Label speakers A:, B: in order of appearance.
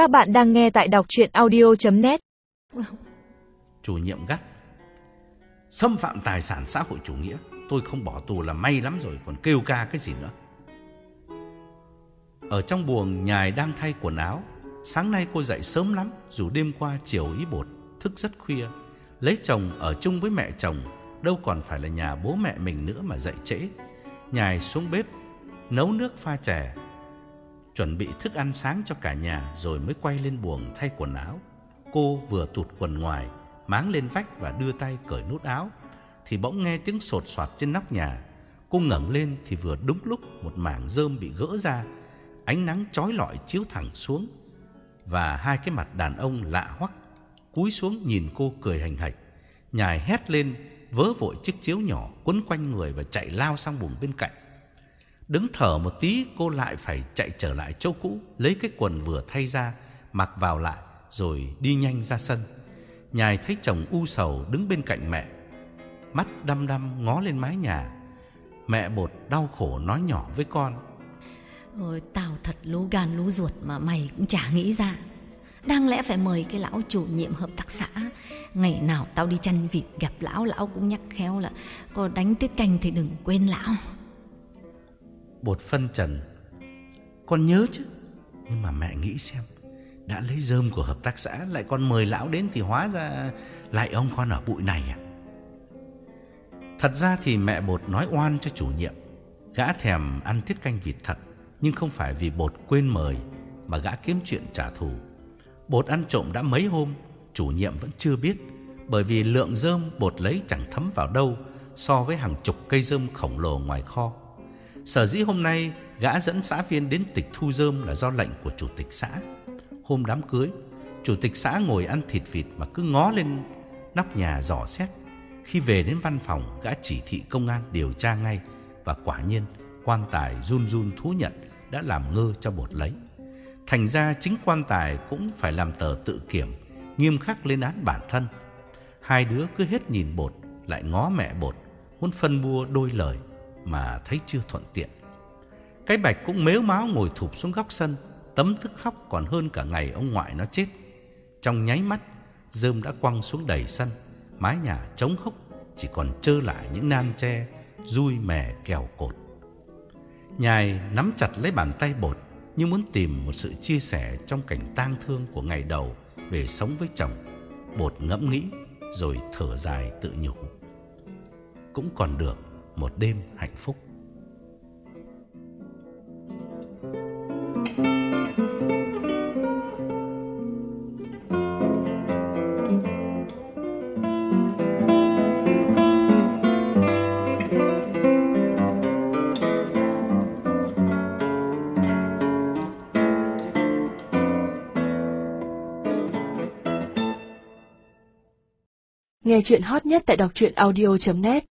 A: Các bạn đang nghe tại đọc chuyện audio.net
B: Chủ nhiệm gắt. Xâm phạm tài sản xã hội chủ nghĩa, Tôi không bỏ tù là may lắm rồi, Còn kêu ca cái gì nữa? Ở trong buồng nhài đang thay quần áo, Sáng nay cô dậy sớm lắm, Dù đêm qua chiều ý bột, Thức rất khuya. Lấy chồng ở chung với mẹ chồng, Đâu còn phải là nhà bố mẹ mình nữa mà dậy trễ. Nhài xuống bếp, Nấu nước pha chè Chuẩn bị thức ăn sáng cho cả nhà Rồi mới quay lên buồng thay quần áo. Cô vừa tụt quần ngoài, Máng lên vách và đưa tay cởi nút áo. Thì bỗng nghe tiếng sột soạt trên nóc nhà. Cô ngẩng lên thì vừa đúng lúc Một mảng rơm bị gỡ ra. Ánh nắng chói lọi chiếu thẳng xuống. Và hai cái mặt đàn ông lạ hoắc Cúi xuống nhìn cô cười hành hạch. Nhài hét lên, Vớ vội chiếc chiếu nhỏ Quấn quanh người và chạy lao sang buồng bên cạnh. Đứng thở một tí cô lại phải chạy trở lại chỗ cũ Lấy cái quần vừa thay ra Mặc vào lại Rồi đi nhanh ra sân. Nhài thấy chồng u sầu đứng bên cạnh mẹ Mắt đăm đăm ngó lên mái nhà. Mẹ bột đau khổ nói nhỏ với con
C: Ôi, tao thật lú gan lú ruột mà mày cũng chả nghĩ ra. Đáng lẽ phải mời cái lão chủ nhiệm hợp tác xã. Ngày nào tao đi chăn vịt gặp lão Lão cũng nhắc khéo là Có đánh tiết canh thì đừng quên lão.
B: Bột phân trần. Con nhớ chứ? Nhưng mà mẹ nghĩ xem, Đã lấy rơm của hợp tác xã Lại còn mời lão đến thì hóa ra Lại ông con ở bụi này à? Thật ra thì mẹ bột nói oan cho chủ nhiệm. Gã thèm ăn tiết canh vịt thật, Nhưng không phải vì bột quên mời Mà gã kiếm chuyện trả thù. Bột ăn trộm đã mấy hôm, Chủ nhiệm vẫn chưa biết, Bởi vì lượng rơm bột lấy chẳng thấm vào đâu So với hàng chục cây rơm khổng lồ ngoài kho. Sở dĩ hôm nay gã dẫn xã viên đến tịch thu rơm là do lệnh của chủ tịch xã. Hôm đám cưới, chủ tịch xã ngồi ăn thịt vịt mà cứ ngó lên nắp nhà dò xét. Khi về đến văn phòng, gã chỉ thị công an điều tra ngay và quả nhiên quan tài run run thú nhận đã làm ngơ cho bột lấy. Thành ra chính quan tài cũng phải làm tờ tự kiểm, nghiêm khắc lên án bản thân. Hai đứa cứ hết nhìn bột, lại ngó mẹ bột, muốn phân bua đôi lời mà thấy chưa thuận tiện. Cái bạch cũng mếu máo ngồi thụp xuống góc sân, tấm thức khóc còn hơn cả ngày ông ngoại nó chết. Trong nháy mắt, rơm đã quăng xuống đầy sân, mái nhà trống hốc chỉ còn trơ lại những nan tre, rui mè kèo cột. Nhài nắm chặt lấy bàn tay bột như muốn tìm một sự chia sẻ trong cảnh tang thương của ngày đầu về sống với chồng. Bột ngẫm nghĩ rồi thở dài tự nhủ. Cũng còn được một đêm hạnh phúc.
A: Nghe chuyện hot nhất tại đọc truyện audio.net